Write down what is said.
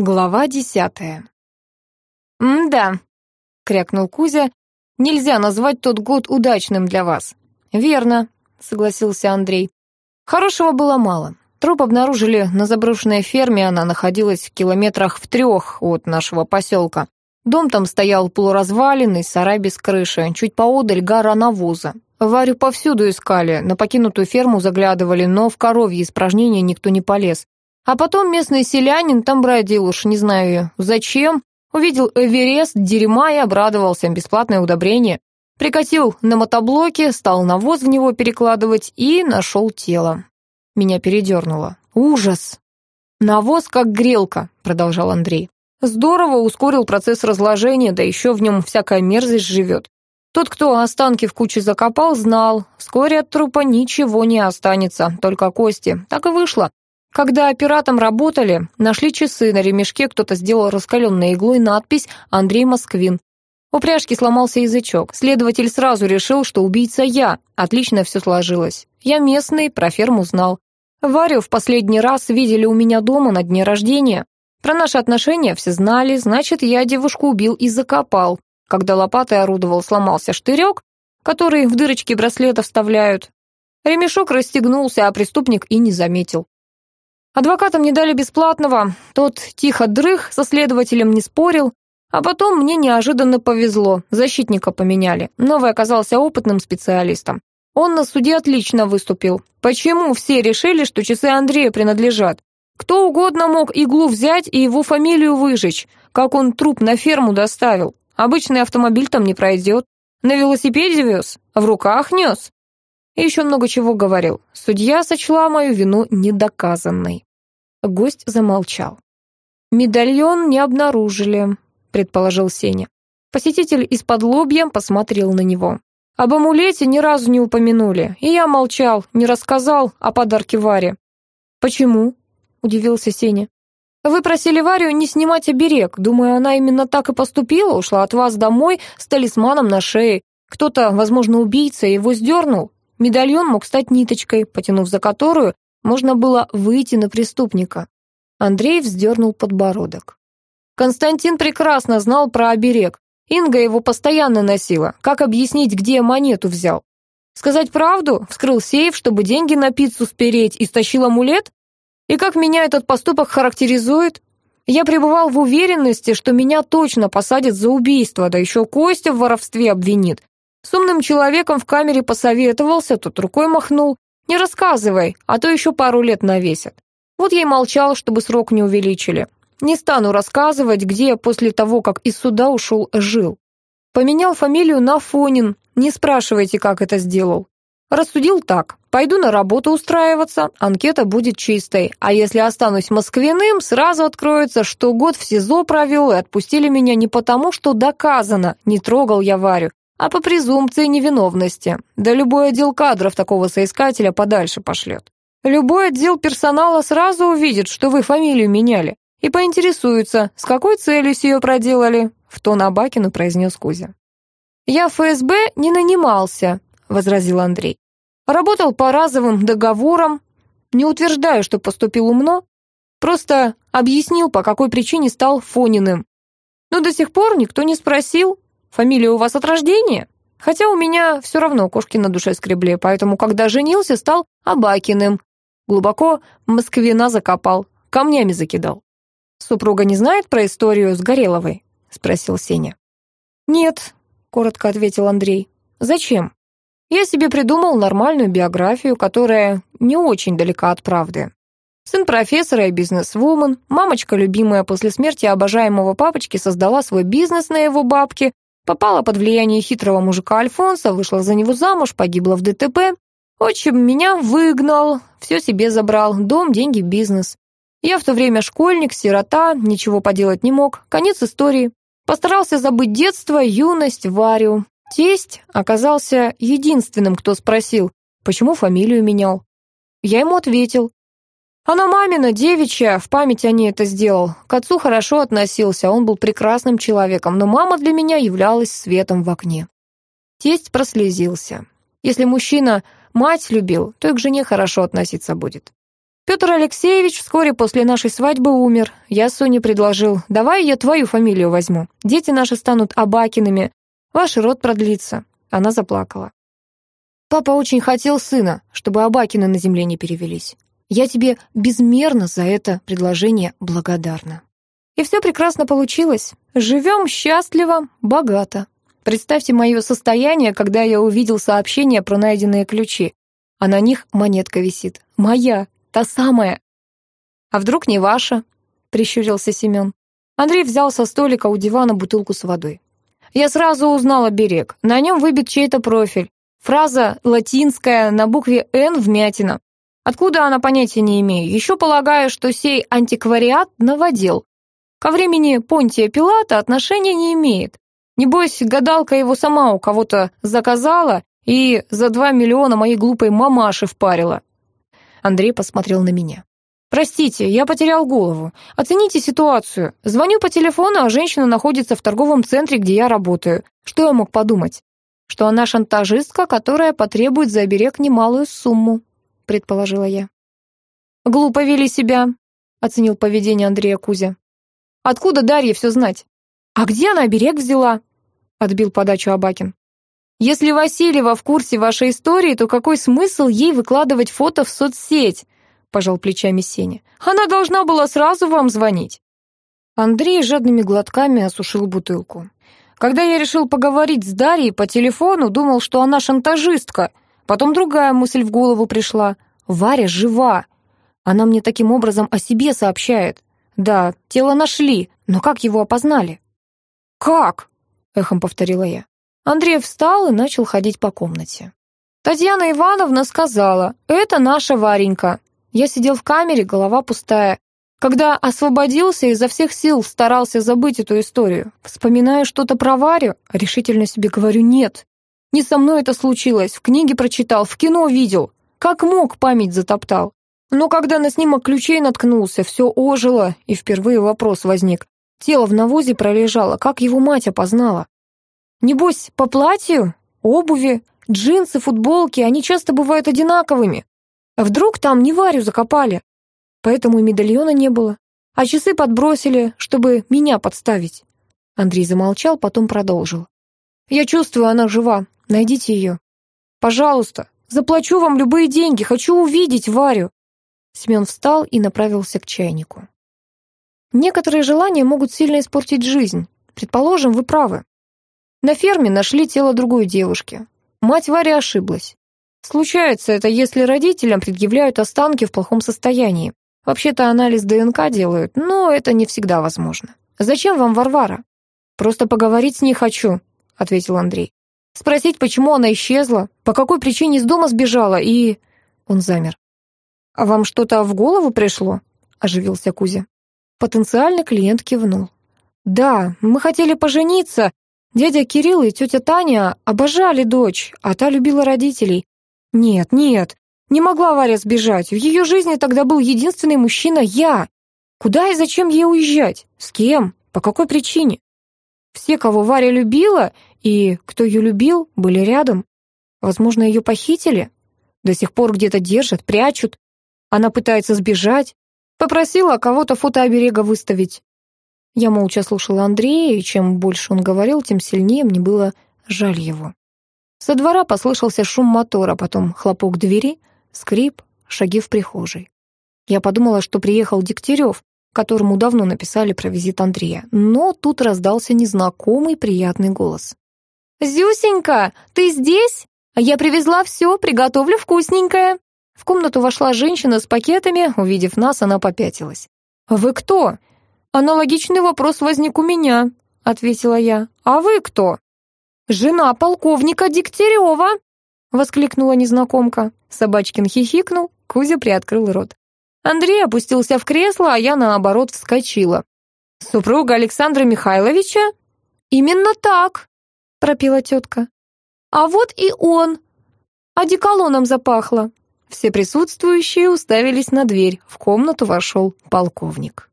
Глава десятая. «М-да», — крякнул Кузя, — «нельзя назвать тот год удачным для вас». «Верно», — согласился Андрей. «Хорошего было мало. Труп обнаружили на заброшенной ферме, она находилась в километрах в трех от нашего поселка. Дом там стоял полуразваленный, сарай без крыши, чуть поодаль гора навоза. Варю повсюду искали, на покинутую ферму заглядывали, но в коровье испражнения никто не полез. А потом местный селянин там бродил уж, не знаю зачем, увидел Эверест, дерьма и обрадовался, бесплатное удобрение. Прикатил на мотоблоке, стал навоз в него перекладывать и нашел тело. Меня передернуло. Ужас! «Навоз как грелка», — продолжал Андрей. «Здорово ускорил процесс разложения, да еще в нем всякая мерзость живет. Тот, кто останки в куче закопал, знал, вскоре от трупа ничего не останется, только кости. Так и вышло. Когда пиратом работали, нашли часы на ремешке, кто-то сделал раскаленной иглой надпись «Андрей Москвин». У пряжки сломался язычок. Следователь сразу решил, что убийца я. Отлично все сложилось. Я местный, про ферму знал. Варю в последний раз видели у меня дома на дне рождения. Про наши отношения все знали, значит, я девушку убил и закопал. Когда лопатой орудовал, сломался штырек, который в дырочки браслета вставляют. Ремешок расстегнулся, а преступник и не заметил. Адвокатам не дали бесплатного, тот тихо дрых, со следователем не спорил, а потом мне неожиданно повезло, защитника поменяли. Новый оказался опытным специалистом. Он на суде отлично выступил. Почему все решили, что часы Андрея принадлежат? Кто угодно мог иглу взять и его фамилию выжечь, как он труп на ферму доставил. Обычный автомобиль там не пройдет. На велосипеде вез, в руках нес. И еще много чего говорил. Судья сочла мою вину недоказанной. Гость замолчал. «Медальон не обнаружили», — предположил Сеня. Посетитель из-под лобья посмотрел на него. Об амулете ни разу не упомянули, и я молчал, не рассказал о подарке Варе. «Почему?» — удивился Сеня. «Вы просили Варю не снимать оберег. Думаю, она именно так и поступила, ушла от вас домой с талисманом на шее. Кто-то, возможно, убийца, его сдернул. Медальон мог стать ниточкой, потянув за которую можно было выйти на преступника. Андрей вздернул подбородок. Константин прекрасно знал про оберег. Инга его постоянно носила. Как объяснить, где монету взял? Сказать правду? Вскрыл сейф, чтобы деньги на пиццу спереть, и стащил амулет? И как меня этот поступок характеризует? Я пребывал в уверенности, что меня точно посадят за убийство, да еще Костя в воровстве обвинит. С умным человеком в камере посоветовался, тот рукой махнул. Не рассказывай, а то еще пару лет навесят. Вот я и молчал, чтобы срок не увеличили. Не стану рассказывать, где после того, как из суда ушел, жил. Поменял фамилию на Фонин, не спрашивайте, как это сделал. Рассудил так, пойду на работу устраиваться, анкета будет чистой, а если останусь москвиным, сразу откроется, что год в СИЗО провел и отпустили меня не потому, что доказано, не трогал я Варю, а по презумпции невиновности. Да любой отдел кадров такого соискателя подальше пошлет. Любой отдел персонала сразу увидит, что вы фамилию меняли, и поинтересуется, с какой целью ее проделали, в тон Абакину произнес Кузя. «Я в ФСБ не нанимался», — возразил Андрей. «Работал по разовым договорам. Не утверждаю, что поступил умно. Просто объяснил, по какой причине стал Фониным. Но до сих пор никто не спросил, Фамилия у вас от рождения? Хотя у меня все равно кошки на душе скребли, поэтому, когда женился, стал Абакиным. Глубоко москвина закопал, камнями закидал. «Супруга не знает про историю с Гореловой?» — спросил Сеня. «Нет», — коротко ответил Андрей. «Зачем? Я себе придумал нормальную биографию, которая не очень далека от правды. Сын профессора и бизнесвумен, мамочка, любимая после смерти обожаемого папочки, создала свой бизнес на его бабке, Попала под влияние хитрого мужика Альфонса, вышла за него замуж, погибла в ДТП. Отчим меня выгнал, все себе забрал, дом, деньги, бизнес. Я в то время школьник, сирота, ничего поделать не мог. Конец истории. Постарался забыть детство, юность, Варю. Тесть оказался единственным, кто спросил, почему фамилию менял. Я ему ответил, она мамина, девичья, в память о ней это сделал. К отцу хорошо относился, он был прекрасным человеком, но мама для меня являлась светом в окне. Тесть прослезился. Если мужчина мать любил, то и к жене хорошо относиться будет. Петр Алексеевич вскоре после нашей свадьбы умер. Я Соне предложил, давай я твою фамилию возьму. Дети наши станут Абакиными, ваш род продлится. Она заплакала. Папа очень хотел сына, чтобы Абакины на земле не перевелись. Я тебе безмерно за это предложение благодарна. И все прекрасно получилось. Живем счастливо, богато. Представьте мое состояние, когда я увидел сообщение про найденные ключи, а на них монетка висит. Моя, Та самая. А вдруг не ваша? Прищурился Семен. Андрей взял со столика у дивана бутылку с водой. Я сразу узнала берег. На нем выбит чей-то профиль. Фраза латинская на букве «Н» вмятина. Откуда она, понятия не имею. Еще полагаю, что сей антиквариат новодел. Ко времени Понтия Пилата отношения не имеет. Небось, гадалка его сама у кого-то заказала и за два миллиона моей глупой мамаши впарила. Андрей посмотрел на меня. «Простите, я потерял голову. Оцените ситуацию. Звоню по телефону, а женщина находится в торговом центре, где я работаю. Что я мог подумать? Что она шантажистка, которая потребует за оберег немалую сумму», предположила я. «Глупо вели себя», — оценил поведение Андрея Кузя. «Откуда Дарье все знать? А где она оберег взяла?» — отбил подачу Абакин. Если Васильева в курсе вашей истории, то какой смысл ей выкладывать фото в соцсеть? Пожал плечами Сеня. Она должна была сразу вам звонить. Андрей жадными глотками осушил бутылку. Когда я решил поговорить с Дарьей по телефону, думал, что она шантажистка. Потом другая мысль в голову пришла. Варя жива. Она мне таким образом о себе сообщает. Да, тело нашли, но как его опознали? «Как?» — эхом повторила я. Андрей встал и начал ходить по комнате. Татьяна Ивановна сказала, «Это наша Варенька». Я сидел в камере, голова пустая. Когда освободился, изо всех сил старался забыть эту историю. Вспоминая что-то про Варю, решительно себе говорю «нет». Не со мной это случилось, в книге прочитал, в кино видел. Как мог, память затоптал. Но когда на снимок ключей наткнулся, все ожило, и впервые вопрос возник. Тело в навозе пролежало, как его мать опознала? Небось, по платью, обуви, джинсы, футболки, они часто бывают одинаковыми. А вдруг там не Варю закопали? Поэтому и медальона не было. А часы подбросили, чтобы меня подставить. Андрей замолчал, потом продолжил. Я чувствую, она жива. Найдите ее. Пожалуйста, заплачу вам любые деньги, хочу увидеть Варю. Семен встал и направился к чайнику. Некоторые желания могут сильно испортить жизнь. Предположим, вы правы. На ферме нашли тело другой девушки. Мать Вари ошиблась. Случается это, если родителям предъявляют останки в плохом состоянии. Вообще-то анализ ДНК делают, но это не всегда возможно. Зачем вам Варвара? Просто поговорить с ней хочу, ответил Андрей. Спросить, почему она исчезла, по какой причине из дома сбежала и... Он замер. «А вам что-то в голову пришло?» — оживился Кузя. Потенциальный клиент кивнул. «Да, мы хотели пожениться, Дядя Кирилл и тетя Таня обожали дочь, а та любила родителей. Нет, нет, не могла Варя сбежать. В ее жизни тогда был единственный мужчина я. Куда и зачем ей уезжать? С кем? По какой причине? Все, кого Варя любила, и кто ее любил, были рядом. Возможно, ее похитили? До сих пор где-то держат, прячут. Она пытается сбежать. Попросила кого-то фотооберега выставить. Я молча слушала Андрея, и чем больше он говорил, тем сильнее мне было жаль его. Со двора послышался шум мотора, потом хлопок двери, скрип, шаги в прихожей. Я подумала, что приехал Дегтярев, которому давно написали про визит Андрея, но тут раздался незнакомый приятный голос. «Зюсенька, ты здесь? Я привезла все, приготовлю вкусненькое». В комнату вошла женщина с пакетами, увидев нас, она попятилась. «Вы кто?» «Аналогичный вопрос возник у меня», — ответила я. «А вы кто?» «Жена полковника Дегтярева», — воскликнула незнакомка. Собачкин хихикнул, Кузя приоткрыл рот. Андрей опустился в кресло, а я, наоборот, вскочила. «Супруга Александра Михайловича?» «Именно так», — пропила тетка. «А вот и он!» Одеколоном запахло. Все присутствующие уставились на дверь. В комнату вошел полковник.